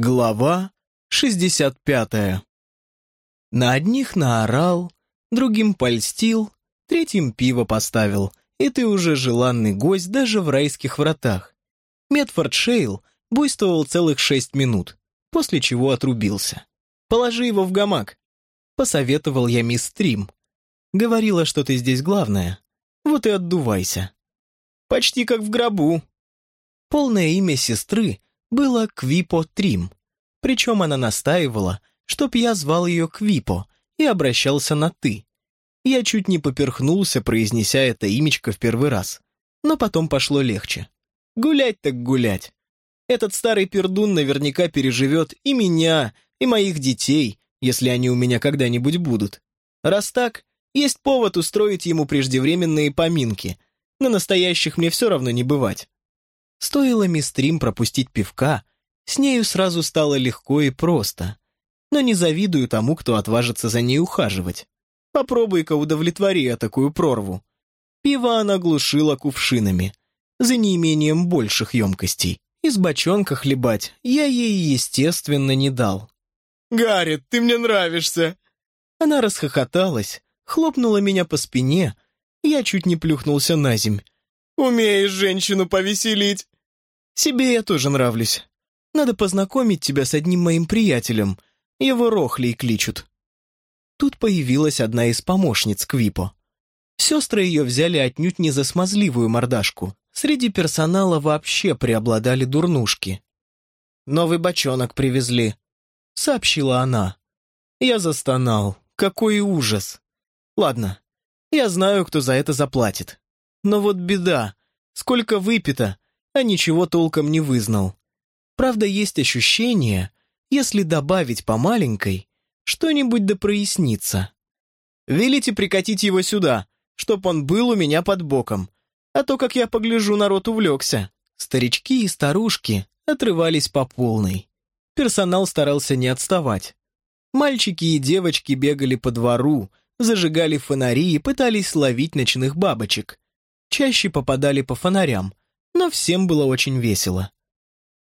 Глава 65 На одних наорал, другим польстил, третьим пиво поставил, и ты уже желанный гость даже в райских вратах. Медфорд Шейл буйствовал целых шесть минут, после чего отрубился. «Положи его в гамак», — посоветовал я мисс Трим. Говорила, что ты здесь главная. Вот и отдувайся. Почти как в гробу. Полное имя сестры было Квипо Трим. Причем она настаивала, чтоб я звал ее Квипо и обращался на «ты». Я чуть не поперхнулся, произнеся это имечко в первый раз. Но потом пошло легче. Гулять так гулять. Этот старый пердун наверняка переживет и меня, и моих детей, если они у меня когда-нибудь будут. Раз так, есть повод устроить ему преждевременные поминки. На настоящих мне все равно не бывать. Стоило мистрим пропустить пивка, с нею сразу стало легко и просто. Но не завидую тому, кто отважится за ней ухаживать. Попробуй-ка удовлетвори такую прорву. Пиво она глушила кувшинами, за неимением больших емкостей. Из бочонка хлебать я ей, естественно, не дал. «Гарри, ты мне нравишься!» Она расхохоталась, хлопнула меня по спине, я чуть не плюхнулся на земь. Умеешь женщину повеселить!» «Себе я тоже нравлюсь. Надо познакомить тебя с одним моим приятелем. Его Рохлей кличут». Тут появилась одна из помощниц Квипо. Сестры ее взяли отнюдь не за смазливую мордашку. Среди персонала вообще преобладали дурнушки. «Новый бочонок привезли», — сообщила она. Я застонал. Какой ужас. Ладно, я знаю, кто за это заплатит. Но вот беда. Сколько выпито, а ничего толком не вызнал. Правда, есть ощущение, если добавить по маленькой, что-нибудь да прояснится. Велите прикатить его сюда, чтоб он был у меня под боком. А то, как я погляжу, народ увлекся. Старички и старушки отрывались по полной. Персонал старался не отставать. Мальчики и девочки бегали по двору, зажигали фонари и пытались ловить ночных бабочек чаще попадали по фонарям, но всем было очень весело.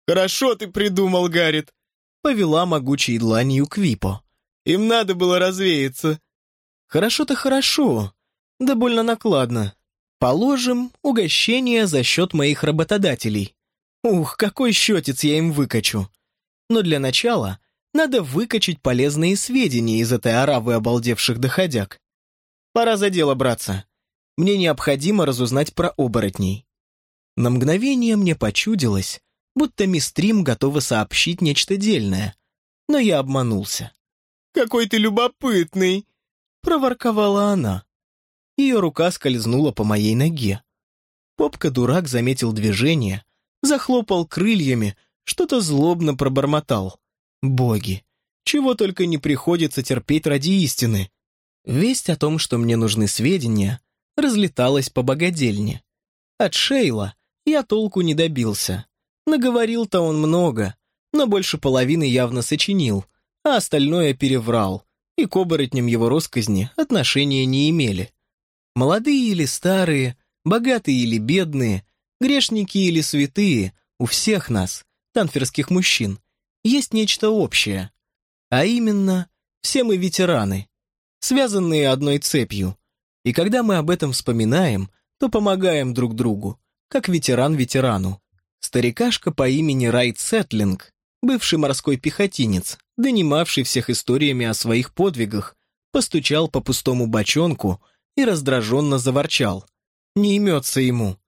«Хорошо ты придумал, Гаррит!» — повела могучей дланью Квипо. «Им надо было развеяться». «Хорошо-то хорошо, да больно накладно. Положим, угощение за счет моих работодателей. Ух, какой счетец я им выкачу. Но для начала надо выкачать полезные сведения из этой оравы обалдевших доходяг. Пора за дело браться. Мне необходимо разузнать про оборотней. На мгновение мне почудилось, будто мистрим готова сообщить нечто дельное, но я обманулся. «Какой ты любопытный!» — проворковала она. Ее рука скользнула по моей ноге. Попка-дурак заметил движение, захлопал крыльями, что-то злобно пробормотал. «Боги! Чего только не приходится терпеть ради истины!» Весть о том, что мне нужны сведения, разлеталась по богадельне. От Шейла я толку не добился. Наговорил-то он много, но больше половины явно сочинил, а остальное переврал, и к оборотням его росказни отношения не имели. Молодые или старые, богатые или бедные, грешники или святые, у всех нас, танферских мужчин, есть нечто общее. А именно, все мы ветераны, связанные одной цепью, и когда мы об этом вспоминаем, то помогаем друг другу, как ветеран ветерану. Старикашка по имени Райт Сетлинг, бывший морской пехотинец, донимавший всех историями о своих подвигах, постучал по пустому бочонку и раздраженно заворчал. Не имется ему.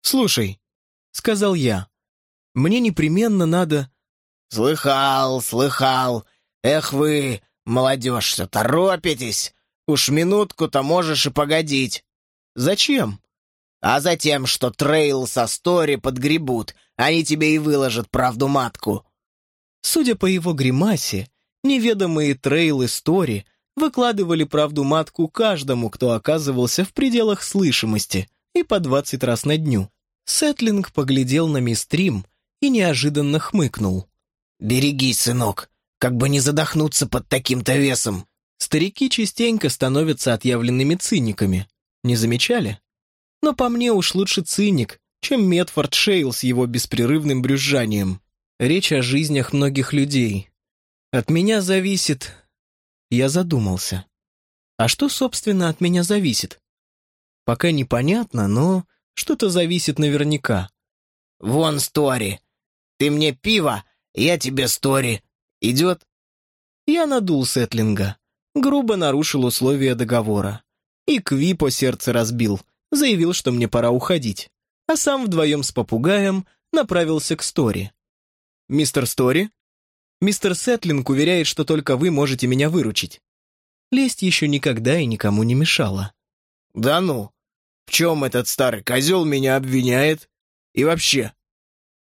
«Слушай», — сказал я, — «мне непременно надо...» «Слыхал, слыхал. Эх вы, молодежь, все торопитесь. Уж минутку-то можешь и погодить. Зачем? А затем, что трейл со стори подгребут, они тебе и выложат правду матку. Судя по его гримасе, неведомые трейлы стори выкладывали правду матку каждому, кто оказывался в пределах слышимости, и по двадцать раз на дню. Сетлинг поглядел на мистрим и неожиданно хмыкнул. «Берегись, сынок, как бы не задохнуться под таким-то весом. Старики частенько становятся отъявленными циниками. Не замечали? Но по мне уж лучше циник, чем Метфорд Шейл с его беспрерывным брюзжанием. Речь о жизнях многих людей. От меня зависит... Я задумался. А что, собственно, от меня зависит? Пока непонятно, но что-то зависит наверняка. «Вон Стори. Ты мне пиво, я тебе Стори. Идет?» Я надул Сетлинга, грубо нарушил условия договора. И Кви по сердце разбил, заявил, что мне пора уходить. А сам вдвоем с попугаем направился к Стори. «Мистер Стори?» «Мистер Сетлинг уверяет, что только вы можете меня выручить». Лесть еще никогда и никому не мешала. «Да ну! В чем этот старый козел меня обвиняет? И вообще,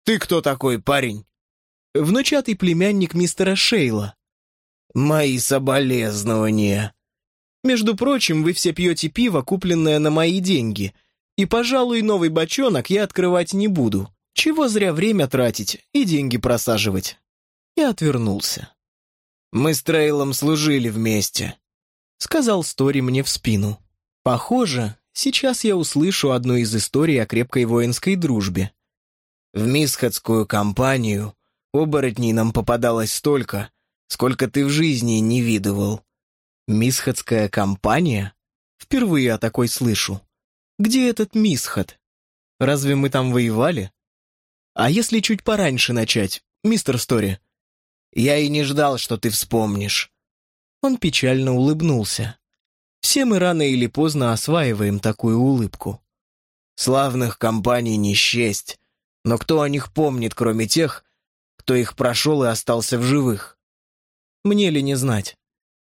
ты кто такой, парень?» «Внучатый племянник мистера Шейла». «Мои соболезнования». «Между прочим, вы все пьете пиво, купленное на мои деньги, и, пожалуй, новый бочонок я открывать не буду. Чего зря время тратить и деньги просаживать?» И отвернулся. «Мы с Трейлом служили вместе», — сказал Стори мне в спину. «Похоже, сейчас я услышу одну из историй о крепкой воинской дружбе. В Мисхадскую компанию оборотней нам попадалось столько, сколько ты в жизни не видывал. Мисхадская компания? Впервые о такой слышу. Где этот Мисхад? Разве мы там воевали? А если чуть пораньше начать, мистер Стори? Я и не ждал, что ты вспомнишь. Он печально улыбнулся. Все мы рано или поздно осваиваем такую улыбку. Славных компаний не счесть, но кто о них помнит, кроме тех, кто их прошел и остался в живых? Мне ли не знать?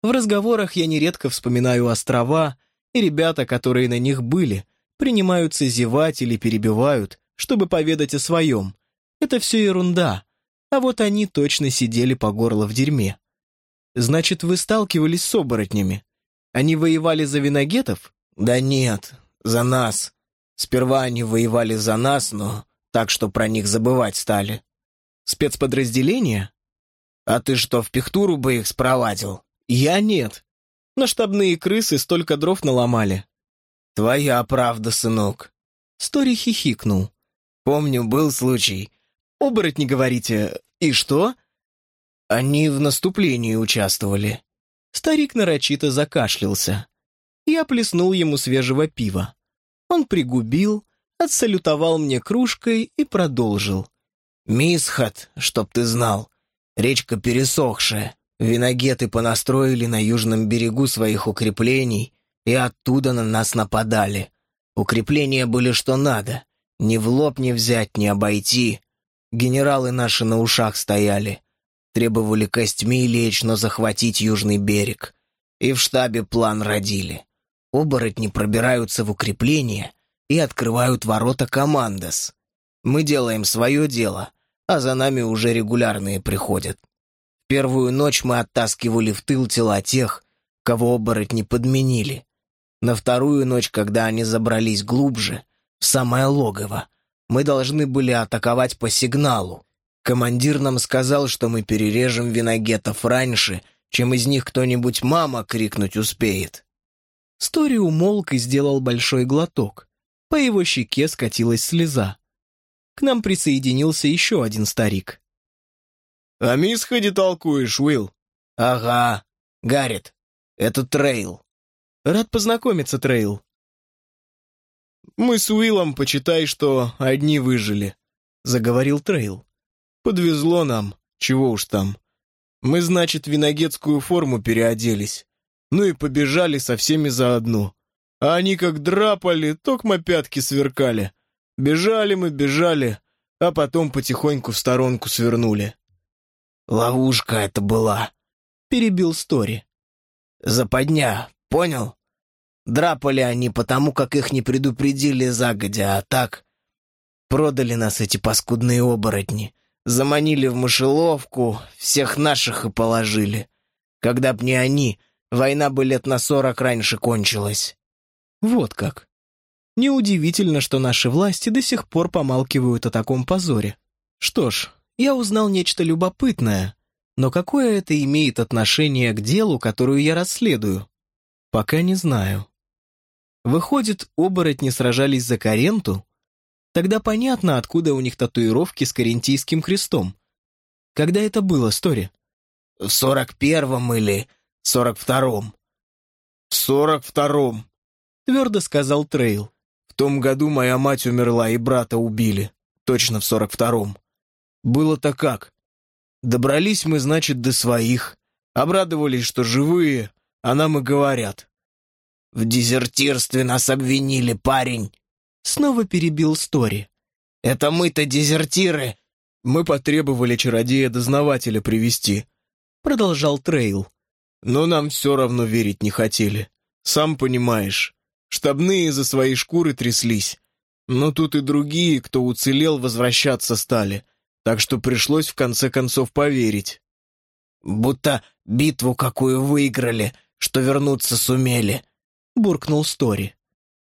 В разговорах я нередко вспоминаю острова, и ребята, которые на них были, принимаются зевать или перебивают, чтобы поведать о своем. Это все ерунда, а вот они точно сидели по горло в дерьме. Значит, вы сталкивались с оборотнями? Они воевали за виногетов? Да нет, за нас. Сперва они воевали за нас, но так что про них забывать стали. Спецподразделения? А ты что, в пихтуру бы их спровадил? Я нет. На штабные крысы столько дров наломали. Твоя правда, сынок. Стори хихикнул. Помню, был случай. Оборотни, говорите. И что? Они в наступлении участвовали. Старик нарочито закашлялся. Я плеснул ему свежего пива. Он пригубил, отсалютовал мне кружкой и продолжил. «Мисхат, чтоб ты знал, речка пересохшая. Виногеты понастроили на южном берегу своих укреплений, и оттуда на нас нападали. Укрепления были что надо. Ни в лоб не взять, ни обойти. Генералы наши на ушах стояли. Требовали костьми лечь, но захватить южный берег. И в штабе план родили. Оборотни пробираются в укрепление и открывают ворота командос. Мы делаем свое дело, а за нами уже регулярные приходят. Первую ночь мы оттаскивали в тыл тела тех, кого оборотни подменили. На вторую ночь, когда они забрались глубже, в самое логово, мы должны были атаковать по сигналу. Командир нам сказал, что мы перережем виногетов раньше, чем из них кто-нибудь «мама» крикнуть успеет. Стори умолк и сделал большой глоток. По его щеке скатилась слеза. К нам присоединился еще один старик. «О мисходе толкуешь, Уилл?» «Ага. Гаррит, это Трейл». «Рад познакомиться, Трейл». «Мы с Уиллом, почитай, что одни выжили», — заговорил Трейл. «Подвезло нам, чего уж там. Мы, значит, виногетскую форму переоделись. Ну и побежали со всеми заодно. А они как драпали, токмо пятки сверкали. Бежали мы, бежали, а потом потихоньку в сторонку свернули. «Ловушка это была», — перебил Стори. «Западня, понял? Драпали они потому, как их не предупредили загодя, а так... Продали нас эти паскудные оборотни, заманили в мышеловку, всех наших и положили. Когда б не они, война бы лет на сорок раньше кончилась». Вот как. Неудивительно, что наши власти до сих пор помалкивают о таком позоре. Что ж, я узнал нечто любопытное, но какое это имеет отношение к делу, которую я расследую? Пока не знаю. Выходит, оборотни сражались за Каренту? Тогда понятно, откуда у них татуировки с карентийским крестом. Когда это было, Стори? В сорок первом или сорок втором? В сорок втором, Твердо сказал Трейл. В том году моя мать умерла и брата убили. Точно в сорок втором. Было-то как? Добрались мы, значит, до своих. Обрадовались, что живые, а нам и говорят. В дезертирстве нас обвинили, парень. Снова перебил Стори. Это мы-то дезертиры. Мы потребовали чародея-дознавателя привести. Продолжал Трейл. Но нам все равно верить не хотели. Сам понимаешь, штабные за свои шкуры тряслись. Но тут и другие, кто уцелел, возвращаться стали. Так что пришлось в конце концов поверить. Будто битву какую выиграли, что вернуться сумели. Буркнул Стори.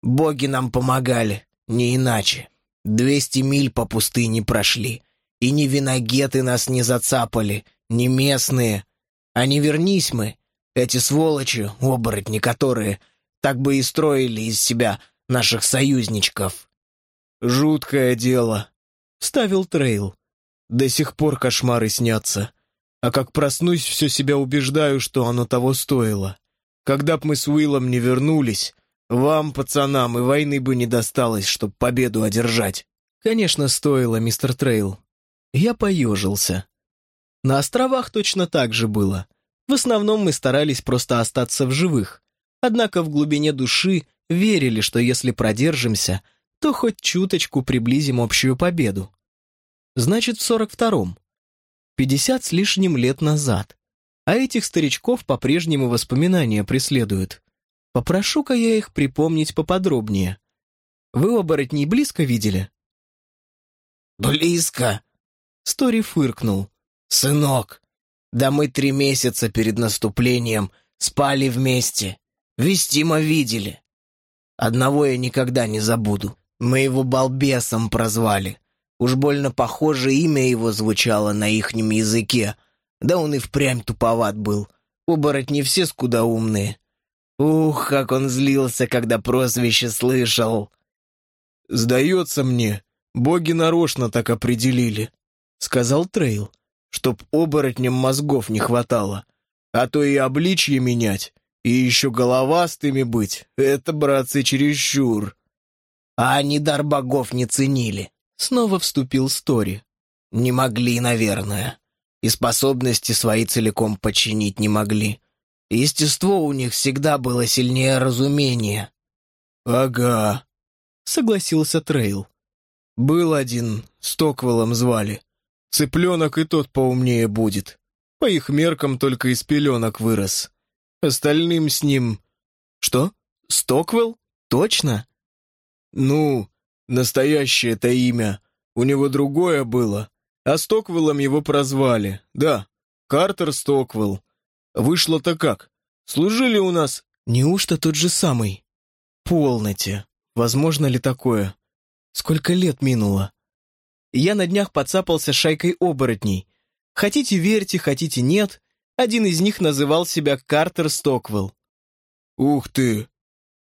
Боги нам помогали, не иначе. Двести миль по пустыне прошли. И ни виногеты нас не зацапали, ни местные. А не вернись мы, эти сволочи, оборотни которые, так бы и строили из себя наших союзничков. «Жуткое дело», — вставил Трейл. «До сих пор кошмары снятся. А как проснусь, все себя убеждаю, что оно того стоило. Когда б мы с Уиллом не вернулись, вам, пацанам, и войны бы не досталось, чтоб победу одержать». «Конечно, стоило, мистер Трейл. Я поежился. На островах точно так же было. В основном мы старались просто остаться в живых. Однако в глубине души верили, что если продержимся, то хоть чуточку приблизим общую победу. Значит, в сорок втором. Пятьдесят с лишним лет назад. А этих старичков по-прежнему воспоминания преследуют. Попрошу-ка я их припомнить поподробнее. Вы оборотней близко видели? «Близко!» Стори фыркнул. «Сынок, да мы три месяца перед наступлением спали вместе. Вестимо видели. Одного я никогда не забуду. Мы его балбесом прозвали. Уж больно похоже имя его звучало на ихнем языке. Да он и впрямь туповат был. Оборотни все скудоумные. Ух, как он злился, когда прозвище слышал. «Сдается мне, боги нарочно так определили», — сказал Трейл, «чтоб оборотням мозгов не хватало. А то и обличье менять, и еще головастыми быть — это, братцы, чересчур». А они дар богов не ценили. Снова вступил Стори. Не могли, наверное. И способности свои целиком подчинить не могли. Естество у них всегда было сильнее разумения. «Ага», — согласился Трейл. «Был один, Стоквеллом звали. Цыпленок и тот поумнее будет. По их меркам только из пеленок вырос. Остальным с ним...» «Что? Стоквелл? Точно?» «Ну, настоящее-то имя. У него другое было. А Стоквеллом его прозвали. Да, Картер Стоквелл. Вышло-то как? Служили у нас...» «Неужто тот же самый?» «Полноте. Возможно ли такое? Сколько лет минуло?» Я на днях поцапался с шайкой оборотней. Хотите верьте, хотите нет, один из них называл себя Картер Стоквелл. «Ух ты!»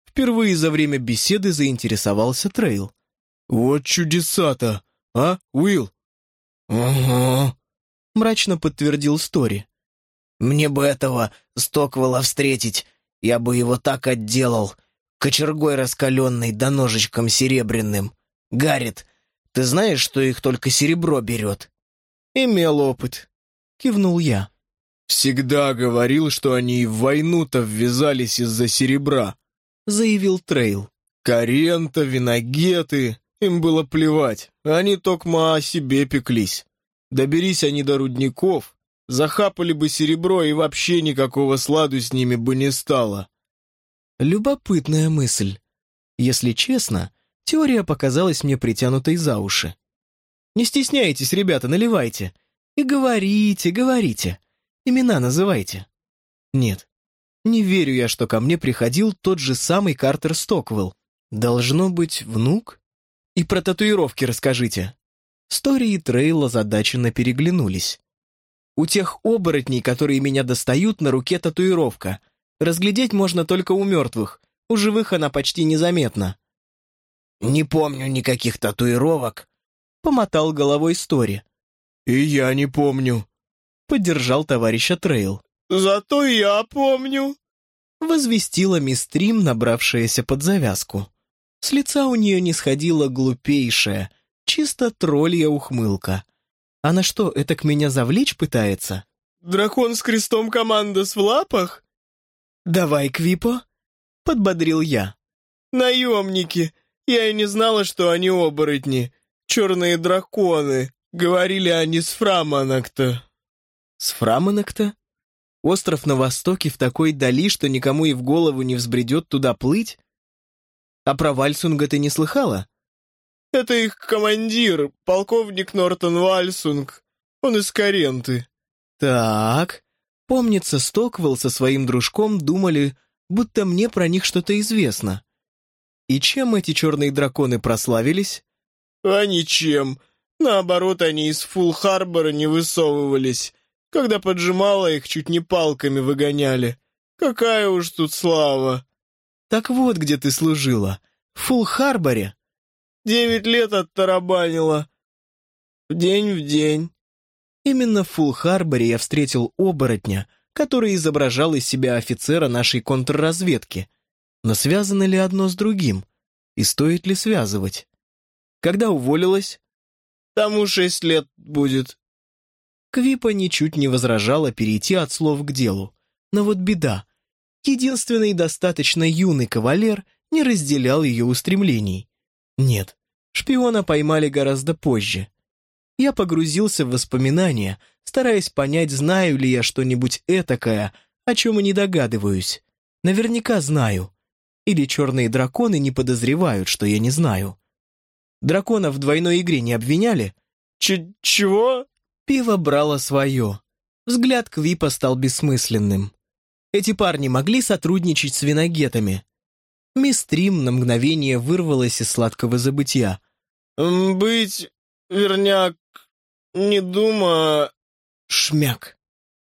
Впервые за время беседы заинтересовался Трейл. «Вот чудеса-то, а, Уилл?» «Угу», — мрачно подтвердил Стори. «Мне бы этого Стоквелла встретить, я бы его так отделал, кочергой раскаленной да ножичком серебряным. Гаррит, ты знаешь, что их только серебро берет?» «Имел опыт», — кивнул я. «Всегда говорил, что они и в войну-то ввязались из-за серебра», — заявил Трейл. «Карента, Венагета, им было плевать, они токмо о себе пеклись. Доберись они до рудников, захапали бы серебро и вообще никакого сладу с ними бы не стало». Любопытная мысль. Если честно, Теория показалась мне притянутой за уши. «Не стесняйтесь, ребята, наливайте. И говорите, говорите. Имена называйте». «Нет, не верю я, что ко мне приходил тот же самый Картер Стоквелл. Должно быть, внук? И про татуировки расскажите». Стори и Трейл озадаченно переглянулись. «У тех оборотней, которые меня достают, на руке татуировка. Разглядеть можно только у мертвых, у живых она почти незаметна». «Не помню никаких татуировок», — помотал головой Стори. «И я не помню», — поддержал товарища Трейл. «Зато я помню», — возвестила мисс Трим, набравшаяся под завязку. С лица у нее не сходила глупейшая, чисто троллья ухмылка. Она что, это к меня завлечь пытается? «Дракон с крестом командос в лапах?» «Давай, Квипо», — подбодрил я. «Наемники! Я и не знала, что они оборотни. Черные драконы. Говорили они с Фраманакта». «С Фраманакта? Остров на востоке в такой дали, что никому и в голову не взбредет туда плыть? А про Вальсунга ты не слыхала?» «Это их командир, полковник Нортон Вальсунг. Он из Каренты». «Так...» Помнится, Стоквелл со своим дружком думали, будто мне про них что-то известно. И чем эти черные драконы прославились? А ничем. Наоборот, они из Фулл-Харбора не высовывались. Когда поджимало их, чуть не палками выгоняли. Какая уж тут слава. Так вот, где ты служила. В Фулл-Харборе? Девять лет оттарабанила. В день в день. Именно в Фулл-Харборе я встретил оборотня, который изображал из себя офицера нашей контрразведки. Но связано ли одно с другим? И стоит ли связывать? Когда уволилась? Тому шесть лет будет. Квипа ничуть не возражала перейти от слов к делу. Но вот беда. Единственный достаточно юный кавалер не разделял ее устремлений. Нет, шпиона поймали гораздо позже. Я погрузился в воспоминания, стараясь понять, знаю ли я что-нибудь этакое, о чем и не догадываюсь. Наверняка знаю. Или черные драконы не подозревают, что я не знаю. Дракона в двойной игре не обвиняли? Ч чего? Пиво брало свое. Взгляд Квипа стал бессмысленным. Эти парни могли сотрудничать с виногетами. Мисс Трим на мгновение вырвалась из сладкого забытия. «Быть, верняк, не дума...» Шмяк.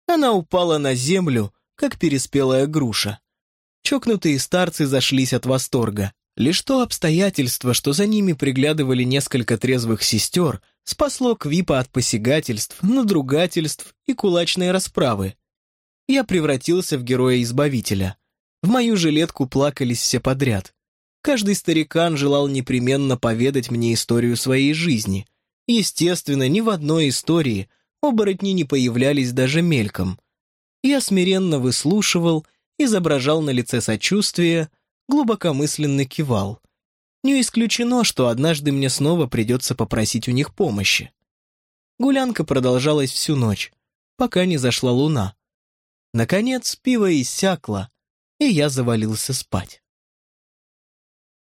Она упала на землю, как переспелая груша. Чокнутые старцы зашлись от восторга. Лишь то обстоятельство, что за ними приглядывали несколько трезвых сестер, спасло Квипа от посягательств, надругательств и кулачной расправы. Я превратился в героя-избавителя. В мою жилетку плакались все подряд. Каждый старикан желал непременно поведать мне историю своей жизни. Естественно, ни в одной истории оборотни не появлялись даже мельком. Я смиренно выслушивал, изображал на лице сочувствие, глубокомысленно кивал. Не исключено, что однажды мне снова придется попросить у них помощи. Гулянка продолжалась всю ночь, пока не зашла луна. Наконец пиво иссякло, и я завалился спать.